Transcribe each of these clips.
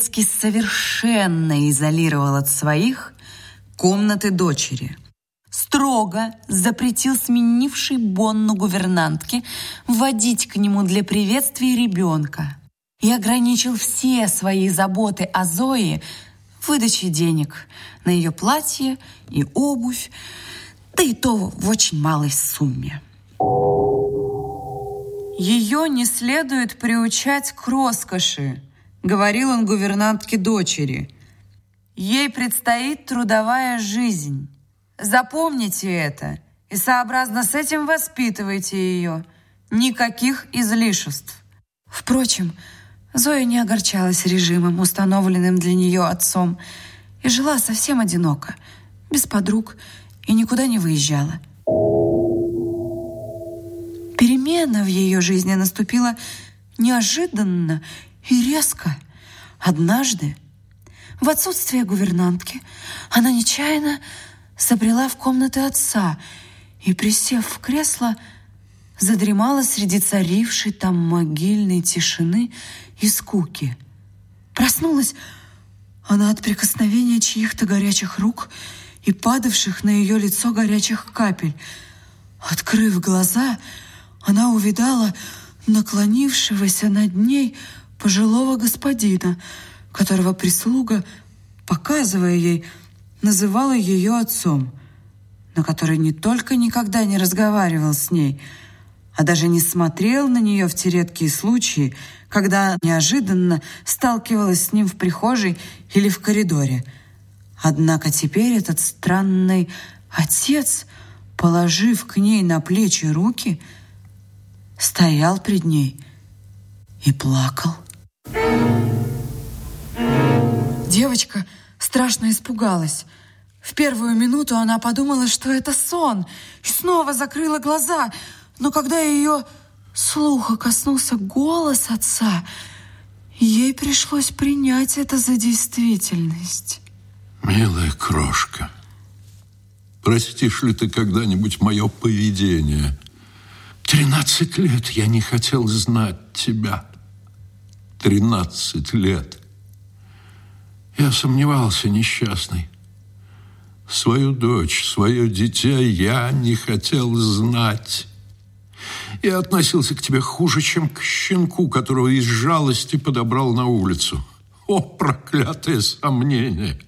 Белецкий совершенно изолировал от своих комнаты дочери. Строго запретил сменившей Бонну гувернантке водить к нему для приветствия ребенка и ограничил все свои заботы о Зое выдачей денег на ее платье и обувь, да и то в очень малой сумме. Ее не следует приучать к роскоши, Говорил он гувернантке дочери. Ей предстоит трудовая жизнь. Запомните это и сообразно с этим воспитывайте ее. Никаких излишеств. Впрочем, Зоя не огорчалась режимом, установленным для нее отцом, и жила совсем одиноко, без подруг и никуда не выезжала. Перемена в ее жизни наступила неожиданно и резко, однажды, в отсутствие гувернантки, она нечаянно забрела в комнаты отца и, присев в кресло, задремала среди царившей там могильной тишины и скуки. Проснулась она от прикосновения чьих-то горячих рук и падавших на ее лицо горячих капель. Открыв глаза, она увидала наклонившегося над ней пожилого господина, которого прислуга, показывая ей, называла ее отцом, но который не только никогда не разговаривал с ней, а даже не смотрел на нее в те редкие случаи, когда неожиданно сталкивалась с ним в прихожей или в коридоре. Однако теперь этот странный отец, положив к ней на плечи руки, стоял пред ней и плакал. Девочка страшно испугалась. В первую минуту она подумала, что это сон, и снова закрыла глаза. Но когда ее слуха коснулся голос отца, ей пришлось принять это за действительность. Милая крошка, простишь ли ты когда-нибудь мое поведение? Тринадцать лет я не хотел знать тебя. 13 лет. Я сомневался, несчастный. Свою дочь, свое дитя я не хотел знать. Я относился к тебе хуже, чем к щенку, которого из жалости подобрал на улицу. О, проклятое сомнение!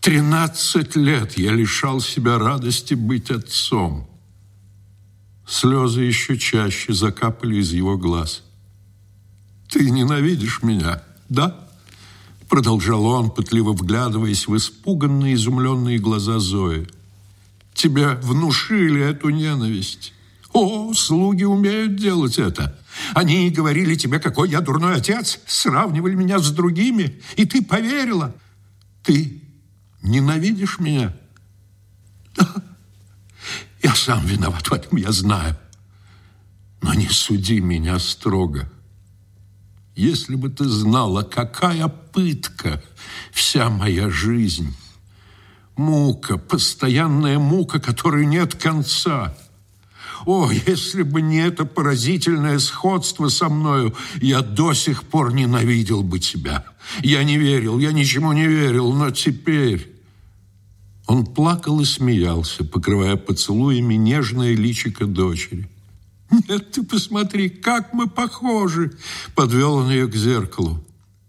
Тринадцать лет я лишал себя радости быть отцом. Слезы еще чаще закапали из его глаз – ты ненавидишь меня, да? Продолжал он, пытливо вглядываясь в испуганные, изумленные глаза Зои. Тебя внушили эту ненависть. О, слуги умеют делать это. Они и говорили тебе, какой я дурной отец, сравнивали меня с другими, и ты поверила. Ты ненавидишь меня? Да, я сам виноват в этом, я знаю. Но не суди меня строго если бы ты знала, какая пытка вся моя жизнь. Мука, постоянная мука, которой нет конца. О, если бы не это поразительное сходство со мною, я до сих пор ненавидел бы тебя. Я не верил, я ничему не верил, но теперь... Он плакал и смеялся, покрывая поцелуями нежное личико дочери. Нет, ты посмотри, как мы похожи!» Подвел он ее к зеркалу.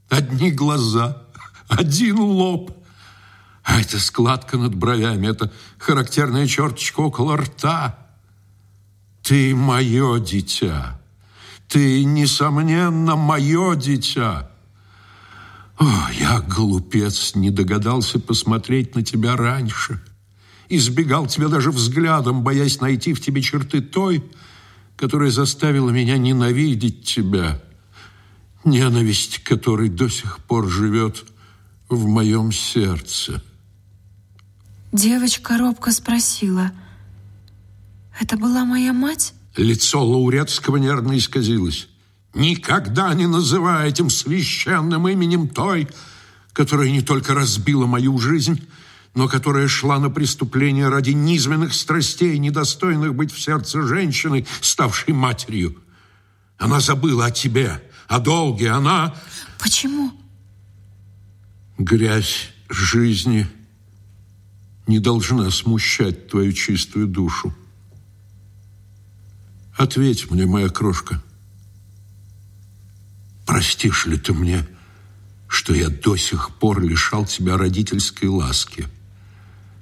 Одни глаза, один лоб. А эта складка над бровями, это характерная черточка около рта. «Ты мое дитя! Ты, несомненно, мое дитя!» О, я, глупец, не догадался посмотреть на тебя раньше. Избегал тебя даже взглядом, боясь найти в тебе черты той, которая заставила меня ненавидеть тебя. Ненависть, которой до сих пор живет в моем сердце. Девочка робко спросила. Это была моя мать? Лицо Лаурецкого нервно исказилось. Никогда не называй этим священным именем той, которая не только разбила мою жизнь, но которая шла на преступление ради низменных страстей, недостойных быть в сердце женщины, ставшей матерью. Она забыла о тебе, о долге, она... Почему? Грязь жизни не должна смущать твою чистую душу. Ответь мне, моя крошка. Простишь ли ты мне, что я до сих пор лишал тебя родительской ласки?»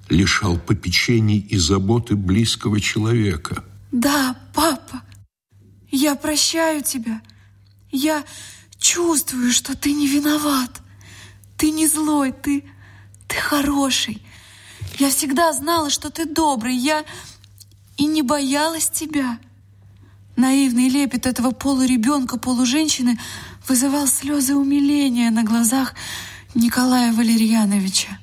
лишал попечений и заботы близкого человека. Да, папа, я прощаю тебя. Я чувствую, что ты не виноват. Ты не злой, ты, ты хороший. Я всегда знала, что ты добрый. Я и не боялась тебя. Наивный лепет этого полуребенка, полуженщины вызывал слезы умиления на глазах Николая Валерьяновича.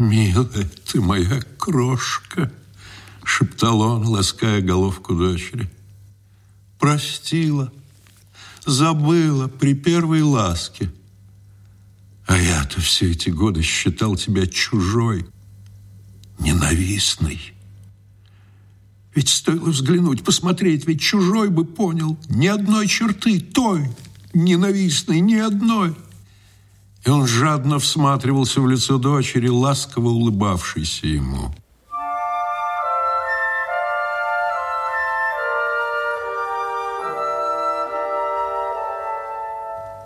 «Милая ты моя крошка!» — шептал он, лаская головку дочери. «Простила, забыла при первой ласке. А я-то все эти годы считал тебя чужой, ненавистной. Ведь стоило взглянуть, посмотреть, ведь чужой бы понял ни одной черты той, ненавистной, ни одной». И он жадно всматривался в лицо дочери, ласково улыбавшейся ему.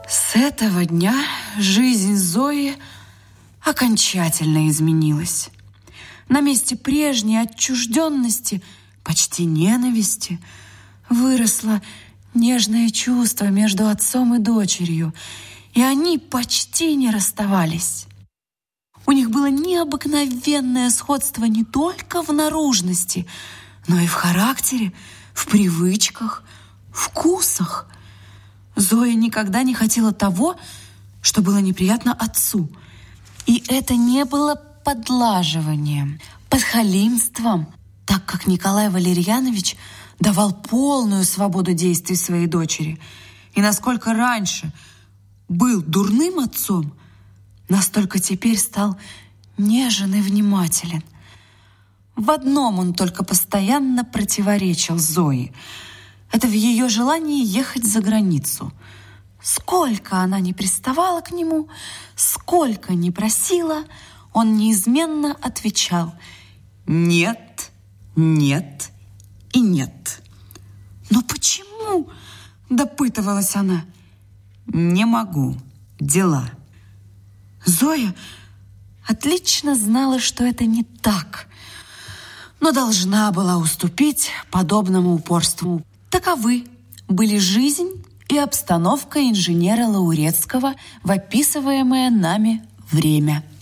С этого дня жизнь Зои окончательно изменилась. На месте прежней отчужденности, почти ненависти, выросло нежное чувство между отцом и дочерью – и они почти не расставались. У них было необыкновенное сходство не только в наружности, но и в характере, в привычках, вкусах. Зоя никогда не хотела того, что было неприятно отцу. И это не было подлаживанием, подхалимством, так как Николай Валерьянович давал полную свободу действий своей дочери. И насколько раньше – был дурным отцом, настолько теперь стал нежен и внимателен. В одном он только постоянно противоречил Зои. Это в ее желании ехать за границу. Сколько она не приставала к нему, сколько не просила, он неизменно отвечал «нет, нет и нет». «Но почему?» – допытывалась она – не могу. Дела. Зоя отлично знала, что это не так, но должна была уступить подобному упорству. Таковы а были жизнь и обстановка инженера Лаурецкого в описываемое нами время –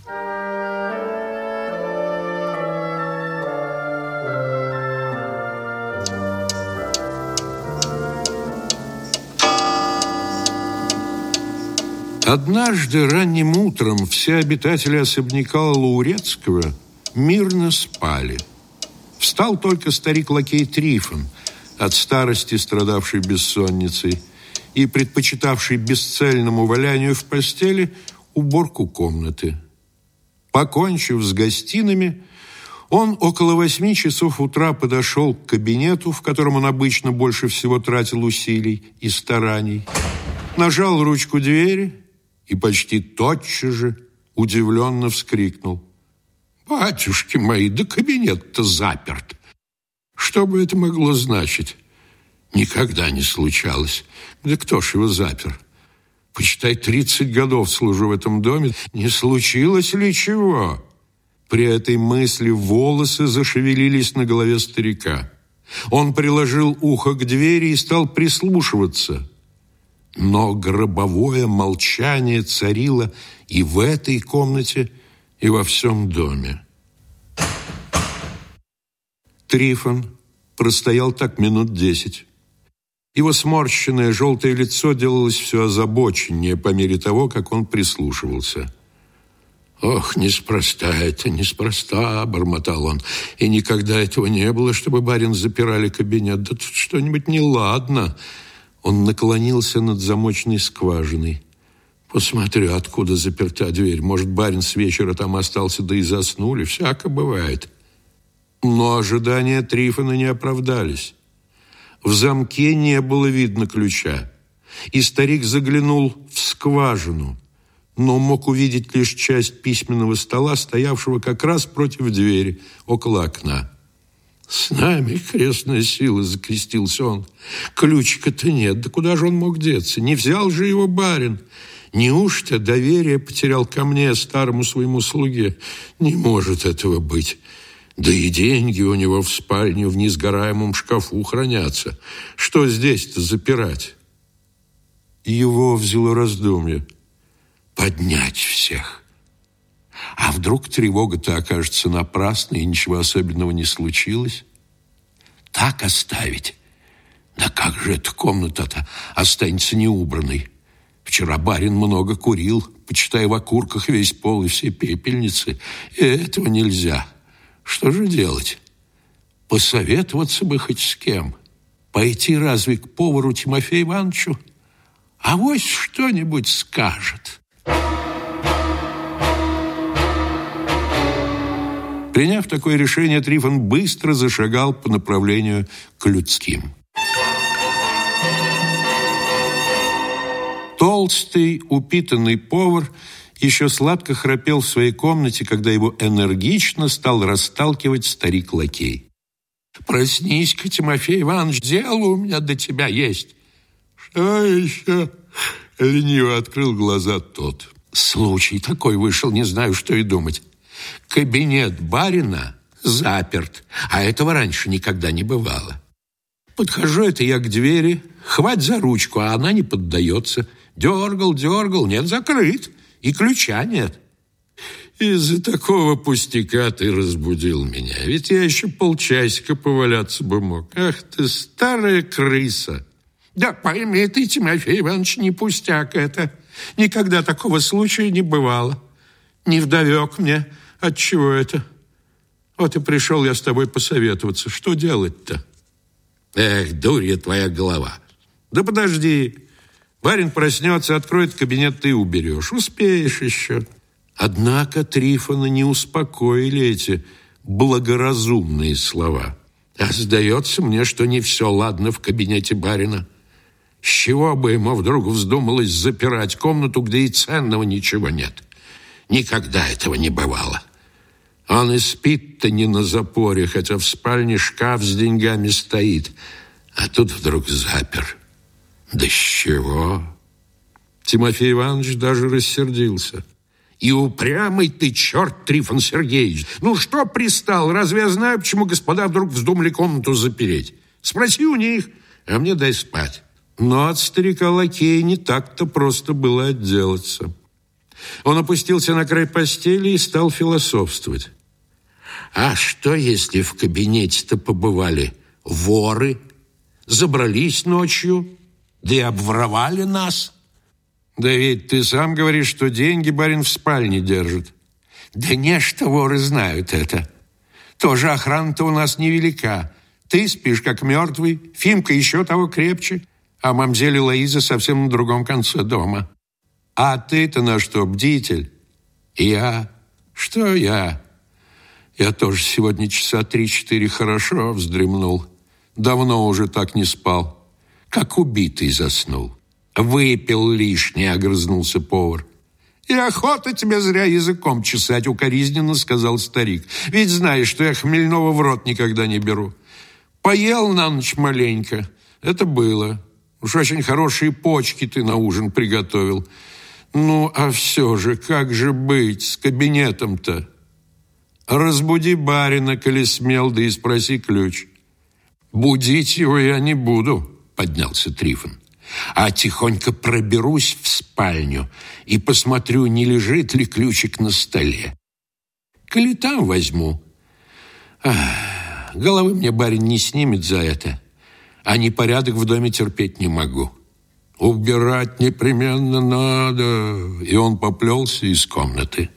Однажды ранним утром все обитатели особняка Лаурецкого мирно спали. Встал только старик-лакей Трифон, от старости страдавший бессонницей, и предпочитавший бесцельному валянию в постели уборку комнаты. Покончив с гостинами, он около восьми часов утра подошел к кабинету, в котором он обычно больше всего тратил усилий и стараний, нажал ручку двери и почти тотчас же удивленно вскрикнул. «Батюшки мои, да кабинет-то заперт!» Что бы это могло значить? Никогда не случалось. Да кто ж его запер? Почитай, 30 годов служу в этом доме. Не случилось ли чего? При этой мысли волосы зашевелились на голове старика. Он приложил ухо к двери и стал прислушиваться – но гробовое молчание царило и в этой комнате, и во всем доме. Трифон простоял так минут десять. Его сморщенное желтое лицо делалось все озабоченнее по мере того, как он прислушивался. «Ох, неспроста это, неспроста!» — бормотал он. «И никогда этого не было, чтобы барин запирали кабинет. Да тут что-нибудь неладно!» Он наклонился над замочной скважиной. «Посмотрю, откуда заперта дверь. Может, барин с вечера там остался, да и заснули. Всяко бывает». Но ожидания Трифона не оправдались. В замке не было видно ключа. И старик заглянул в скважину, но мог увидеть лишь часть письменного стола, стоявшего как раз против двери, около окна. «С нами, крестная сила!» — закрестился он. «Ключика-то нет, да куда же он мог деться? Не взял же его барин!» Неужто доверие потерял ко мне, старому своему слуге? Не может этого быть. Да и деньги у него в спальне в несгораемом шкафу хранятся. Что здесь-то запирать? Его взяло раздумье. Поднять всех. А вдруг тревога-то окажется напрасной, и ничего особенного не случилось? Так оставить? Да как же эта комната-то останется неубранной? Вчера барин много курил, почитая в окурках весь пол и все пепельницы, и этого нельзя. Что же делать? Посоветоваться бы хоть с кем. Пойти разве к повару Тимофею Ивановичу? А вот что-нибудь скажет». Приняв такое решение, Трифон быстро зашагал по направлению к людским. Толстый, упитанный повар еще сладко храпел в своей комнате, когда его энергично стал расталкивать старик-лакей. «Проснись-ка, Тимофей Иванович, дело у меня до тебя есть». «Что еще?» — лениво открыл глаза тот. «Случай такой вышел, не знаю, что и думать. Кабинет барина заперт, а этого раньше никогда не бывало. Подхожу это я к двери, хвать за ручку, а она не поддается. Дергал, дергал, нет, закрыт, и ключа нет. Из-за такого пустяка ты разбудил меня, ведь я еще полчасика поваляться бы мог. Ах ты, старая крыса! Да пойми ты, Тимофей Иванович, не пустяк это. Никогда такого случая не бывало. Не вдовек мне, от чего это? А вот и пришел я с тобой посоветоваться. Что делать-то? Эх, дурья твоя голова. Да подожди. Барин проснется, откроет кабинет, ты уберешь. Успеешь еще. Однако Трифона не успокоили эти благоразумные слова. А сдается мне, что не все ладно в кабинете барина. С чего бы ему вдруг вздумалось запирать комнату, где и ценного ничего нет? Никогда этого не бывало. Он и спит-то не на запоре, хотя в спальне шкаф с деньгами стоит. А тут вдруг запер. Да с чего? Тимофей Иванович даже рассердился. И упрямый ты, черт, Трифон Сергеевич. Ну что пристал? Разве я знаю, почему господа вдруг вздумали комнату запереть? Спроси у них, а мне дай спать. Но от старика лакея не так-то просто было отделаться. Он опустился на край постели и стал философствовать. А что, если в кабинете-то побывали воры, забрались ночью, да и обворовали нас? Да ведь ты сам говоришь, что деньги барин в спальне держит. Да не, что воры знают это. Тоже охрана-то у нас невелика. Ты спишь как мертвый, Фимка еще того крепче, а мамзель Лоиза совсем на другом конце дома. А ты-то на что, бдитель? Я? Что я? Я тоже сегодня часа три-четыре хорошо вздремнул. Давно уже так не спал. Как убитый заснул. Выпил лишнее, огрызнулся повар. «И охота тебе зря языком чесать», — укоризненно сказал старик. «Ведь знаешь, что я хмельного в рот никогда не беру. Поел на ночь маленько. Это было. Уж очень хорошие почки ты на ужин приготовил. Ну, а все же, как же быть с кабинетом-то? Разбуди барина, коли смел, да и спроси ключ. Будить его я не буду, поднялся Трифон. А тихонько проберусь в спальню и посмотрю, не лежит ли ключик на столе. Коли там возьму. Ах, головы мне барин не снимет за это, а непорядок в доме терпеть не могу. Убирать непременно надо. И он поплелся из комнаты.